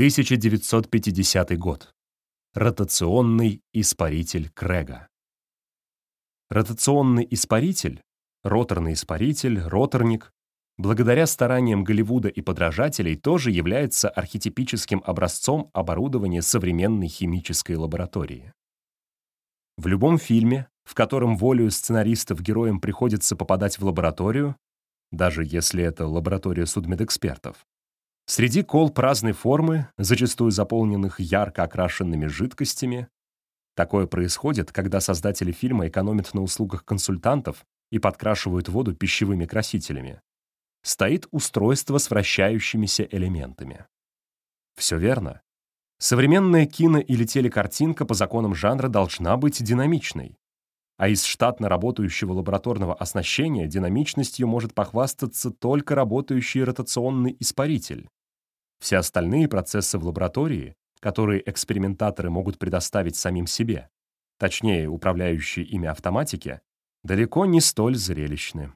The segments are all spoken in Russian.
1950 год. Ротационный испаритель Крэга. Ротационный испаритель, роторный испаритель, роторник, благодаря стараниям Голливуда и подражателей тоже является архетипическим образцом оборудования современной химической лаборатории. В любом фильме, в котором волею сценаристов героям приходится попадать в лабораторию, даже если это лаборатория судмедэкспертов, среди колб разной формы, зачастую заполненных ярко окрашенными жидкостями, такое происходит, когда создатели фильма экономят на услугах консультантов и подкрашивают воду пищевыми красителями, стоит устройство с вращающимися элементами. Все верно. Современная кино- или телекартинка по законам жанра должна быть динамичной. А из штатно работающего лабораторного оснащения динамичностью может похвастаться только работающий ротационный испаритель. Все остальные процессы в лаборатории, которые экспериментаторы могут предоставить самим себе, точнее, управляющие ими автоматики, далеко не столь зрелищны.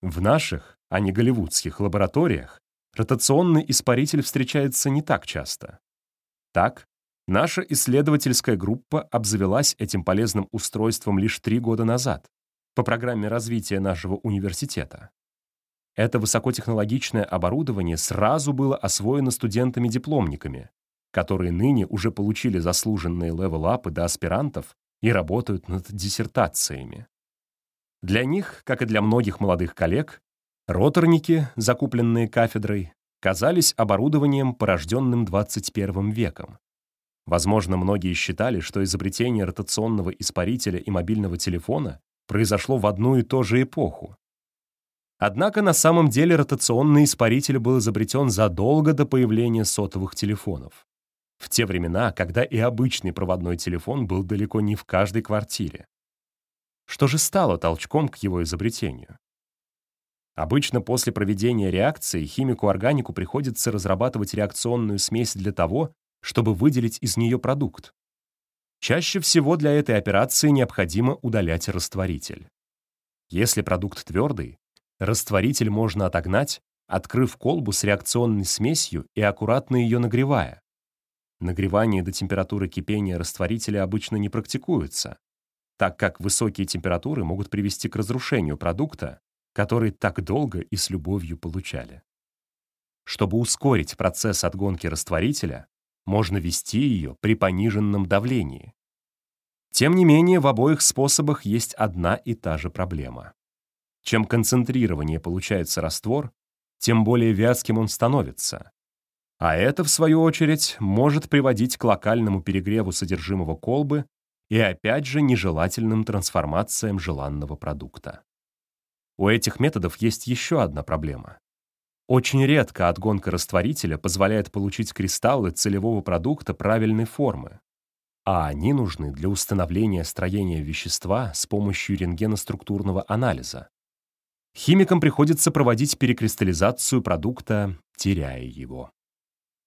В наших, а не голливудских лабораториях ротационный испаритель встречается не так часто. Так, наша исследовательская группа обзавелась этим полезным устройством лишь три года назад по программе развития нашего университета. Это высокотехнологичное оборудование сразу было освоено студентами-дипломниками, которые ныне уже получили заслуженные level-up ы до аспирантов и работают над диссертациями. Для них, как и для многих молодых коллег, роторники, закупленные кафедрой, казались оборудованием, порожденным 21 веком. Возможно, многие считали, что изобретение ротационного испарителя и мобильного телефона произошло в одну и ту же эпоху. Однако на самом деле ротационный испаритель был изобретен задолго до появления сотовых телефонов. В те времена, когда и обычный проводной телефон был далеко не в каждой квартире. Что же стало толчком к его изобретению? Обычно после проведения реакции химику-органику приходится разрабатывать реакционную смесь для того, чтобы выделить из нее продукт. Чаще всего для этой операции необходимо удалять растворитель. Если продукт твердый, растворитель можно отогнать, открыв колбу с реакционной смесью и аккуратно ее нагревая. Нагревание до температуры кипения растворителя обычно не практикуется, так как высокие температуры могут привести к разрушению продукта, который так долго и с любовью получали. Чтобы ускорить процесс отгонки растворителя, можно вести ее при пониженном давлении. Тем не менее, в обоих способах есть одна и та же проблема. Чем концентрированнее получается раствор, тем более вязким он становится. А это, в свою очередь, может приводить к локальному перегреву содержимого колбы и опять же нежелательным трансформациям желанного продукта. У этих методов есть еще одна проблема. Очень редко отгонка растворителя позволяет получить кристаллы целевого продукта правильной формы, а они нужны для установления строения вещества с помощью рентгеноструктурного анализа. Химикам приходится проводить перекристаллизацию продукта, теряя его.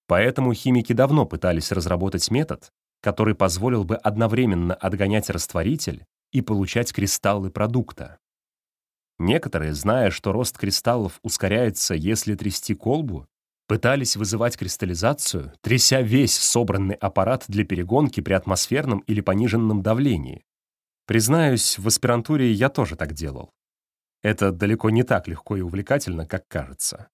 Поэтому химики давно пытались разработать метод, который позволил бы одновременно отгонять растворитель и получать кристаллы продукта. Некоторые, зная, что рост кристаллов ускоряется, если трясти колбу, пытались вызывать кристаллизацию, тряся весь собранный аппарат для перегонки при атмосферном или пониженном давлении. Признаюсь, в аспирантуре я тоже так делал. Это далеко не так легко и увлекательно, как кажется.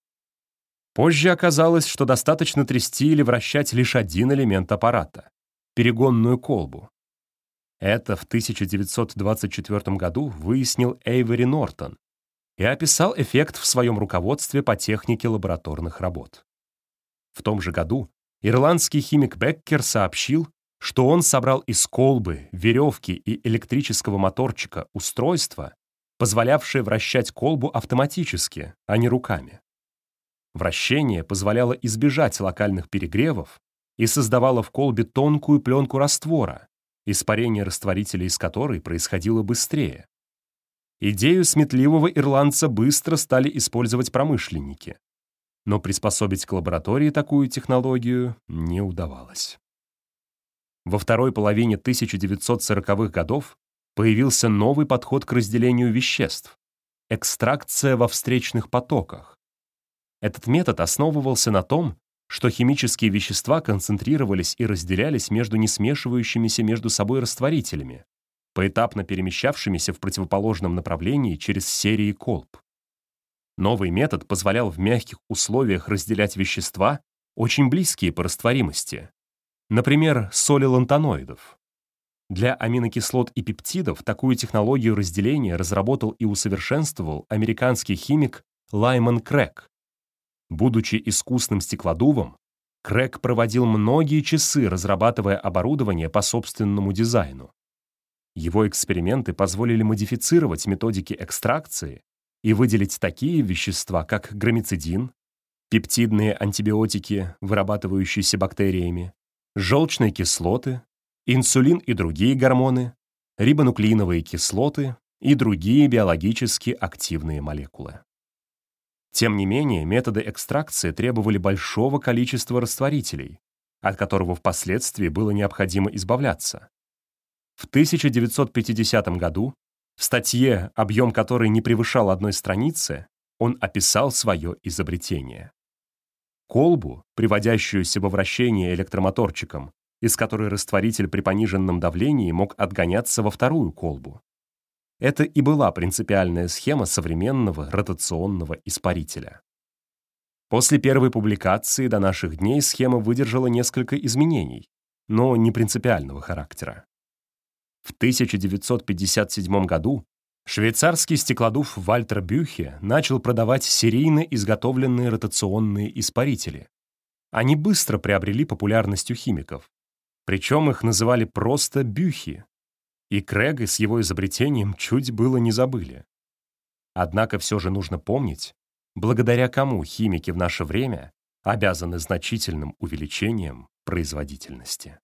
Позже оказалось, что достаточно трясти или вращать лишь один элемент аппарата перегонную колбу. Это в 1924 году выяснил Эйвери Нортон и описал эффект в своем руководстве по технике лабораторных работ. В том же году ирландский химик Беккер сообщил, что он собрал из колбы, веревки и электрического моторчика устройство, позволявшее вращать колбу автоматически, а не руками. Вращение позволяло избежать локальных перегревов и создавала в колбе тонкую пленку раствора, испарение растворителя из которой происходило быстрее. Идею сметливого ирландца быстро стали использовать промышленники, но приспособить к лаборатории такую технологию не удавалось. Во второй половине 1940-х годов появился новый подход к разделению веществ — экстракция во встречных потоках. Этот метод основывался на том, что химические вещества концентрировались и разделялись между несмешивающимися между собой растворителями, поэтапно перемещавшимися в противоположном направлении через серии колб. Новый метод позволял в мягких условиях разделять вещества, очень близкие по растворимости, например, соли лантаноидов. Для аминокислот и пептидов такую технологию разделения разработал и усовершенствовал американский химик Лайман Крэк. Будучи искусным стеклодувом, Крэк проводил многие часы, разрабатывая оборудование по собственному дизайну. Его эксперименты позволили модифицировать методики экстракции и выделить такие вещества, как громицидин, пептидные антибиотики, вырабатывающиеся бактериями, желчные кислоты, инсулин и другие гормоны, рибонуклеиновые кислоты и другие биологически активные молекулы. Тем не менее, методы экстракции требовали большого количества растворителей, от которого впоследствии было необходимо избавляться. В 1950 году в статье, объем которой не превышал одной страницы, он описал свое изобретение. Колбу, приводящуюся во вращение электромоторчиком, из которой растворитель при пониженном давлении мог отгоняться во вторую колбу. Это и была принципиальная схема современного ротационного испарителя. После первой публикации до наших дней схема выдержала несколько изменений, но не принципиального характера. В 1957 году швейцарский стеклодув Вальтер Бюхе начал продавать серийно изготовленные ротационные испарители. Они быстро приобрели популярность у химиков. Причем их называли просто Бюхи. И Крэга с его изобретением чуть было не забыли. Однако все же нужно помнить, благодаря кому химики в наше время обязаны значительным увеличением производительности.